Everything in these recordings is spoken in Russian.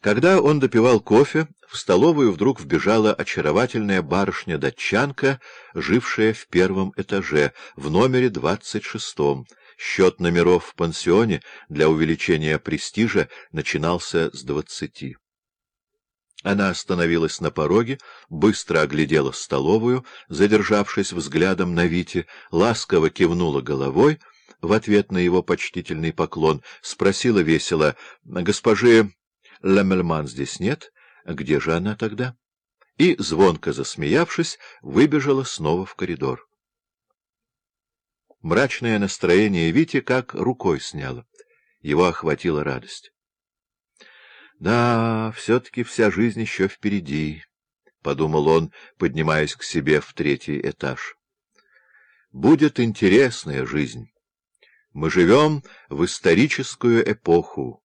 Когда он допивал кофе, в столовую вдруг вбежала очаровательная барышня-датчанка, жившая в первом этаже, в номере двадцать шестом. Счет номеров в пансионе для увеличения престижа начинался с двадцати. Она остановилась на пороге, быстро оглядела столовую, задержавшись взглядом на Вите, ласково кивнула головой в ответ на его почтительный поклон, спросила весело, «Госпожи Ламельман здесь нет? Где же она тогда?» И, звонко засмеявшись, выбежала снова в коридор. Мрачное настроение Вити как рукой сняло. Его охватила радость. Да, все-таки вся жизнь еще впереди, — подумал он, поднимаясь к себе в третий этаж. Будет интересная жизнь. Мы живем в историческую эпоху,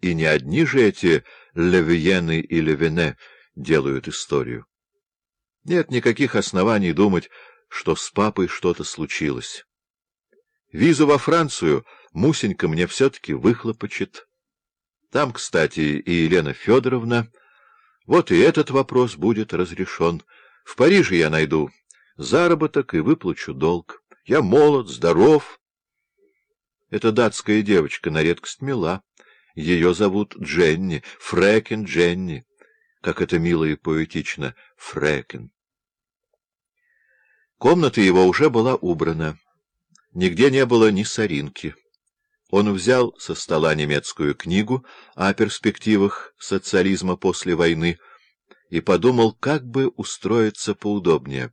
и не одни же эти Левиены и Левене делают историю. Нет никаких оснований думать, что с папой что-то случилось. Визу во Францию Мусенька мне все-таки выхлопочет. Там, кстати, и Елена Федоровна. Вот и этот вопрос будет разрешен. В Париже я найду заработок и выплачу долг. Я молод, здоров. Эта датская девочка на редкость мила. Ее зовут Дженни, Фрекен Дженни. Как это мило и поэтично, Фрекен. Комната его уже была убрана. Нигде не было ни соринки. Он взял со стола немецкую книгу о перспективах социализма после войны и подумал, как бы устроиться поудобнее.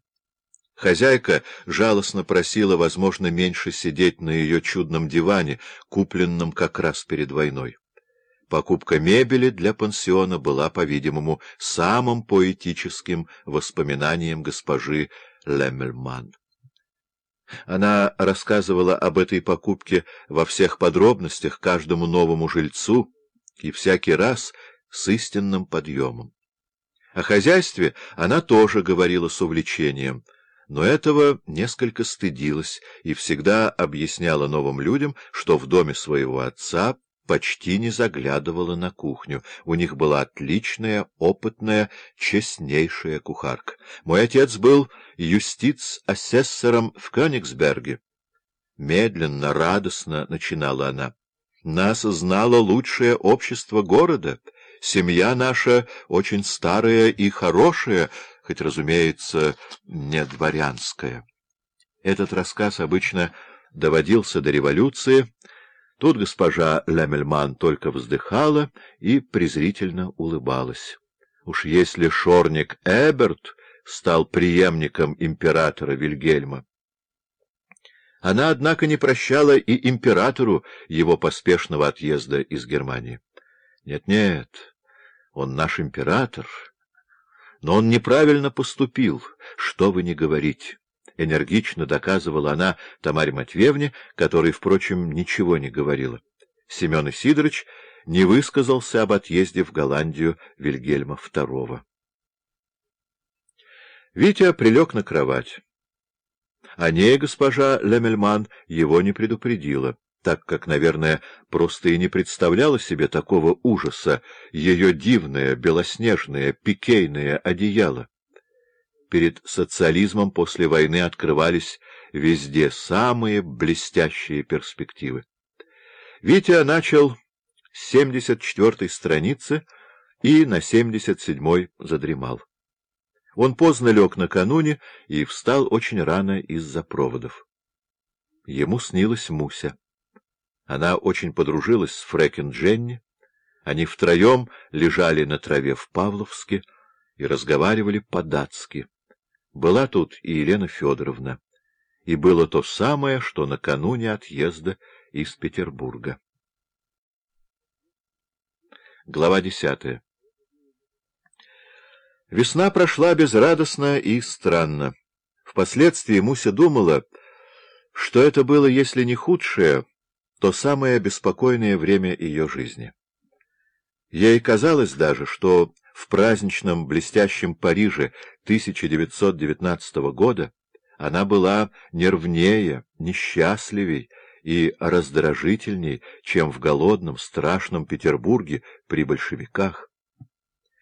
Хозяйка жалостно просила, возможно, меньше сидеть на ее чудном диване, купленном как раз перед войной. Покупка мебели для пансиона была, по-видимому, самым поэтическим воспоминанием госпожи Леммельман. Она рассказывала об этой покупке во всех подробностях каждому новому жильцу и всякий раз с истинным подъемом. О хозяйстве она тоже говорила с увлечением, но этого несколько стыдилась и всегда объясняла новым людям, что в доме своего отца почти не заглядывала на кухню. У них была отличная, опытная, честнейшая кухарка. Мой отец был юстиц-асессором в Кёнигсберге. Медленно, радостно начинала она. Нас знало лучшее общество города. Семья наша очень старая и хорошая, хоть, разумеется, не дворянская. Этот рассказ обычно доводился до революции, Тут госпожа Лемельман только вздыхала и презрительно улыбалась. Уж если шорник Эберт стал преемником императора Вильгельма. Она, однако, не прощала и императору его поспешного отъезда из Германии. Нет-нет, он наш император, но он неправильно поступил, что вы не говорите. — энергично доказывала она Тамаре Матвеевне, которой, впрочем, ничего не говорила. Семен Сидорович не высказался об отъезде в Голландию Вильгельма II. Витя прилег на кровать. О ней госпожа Лемельман его не предупредила, так как, наверное, просто и не представляла себе такого ужаса ее дивное, белоснежное, пикейное одеяло перед социализмом после войны открывались везде самые блестящие перспективы. Витя начал с 74-й страницы и на 77-й задремал. Он поздно лег накануне и встал очень рано из-за проводов. Ему снилась Муся. Она очень подружилась с Фрекен Дженни. Они втроем лежали на траве в Павловске и разговаривали по-датски. Была тут и Елена Федоровна, и было то самое, что накануне отъезда из Петербурга. Глава десятая Весна прошла безрадостно и странно. Впоследствии Муся думала, что это было, если не худшее, то самое беспокойное время ее жизни. Ей казалось даже, что в праздничном блестящем Париже 1919 года она была нервнее, несчастливей и раздражительней, чем в голодном, страшном Петербурге при большевиках.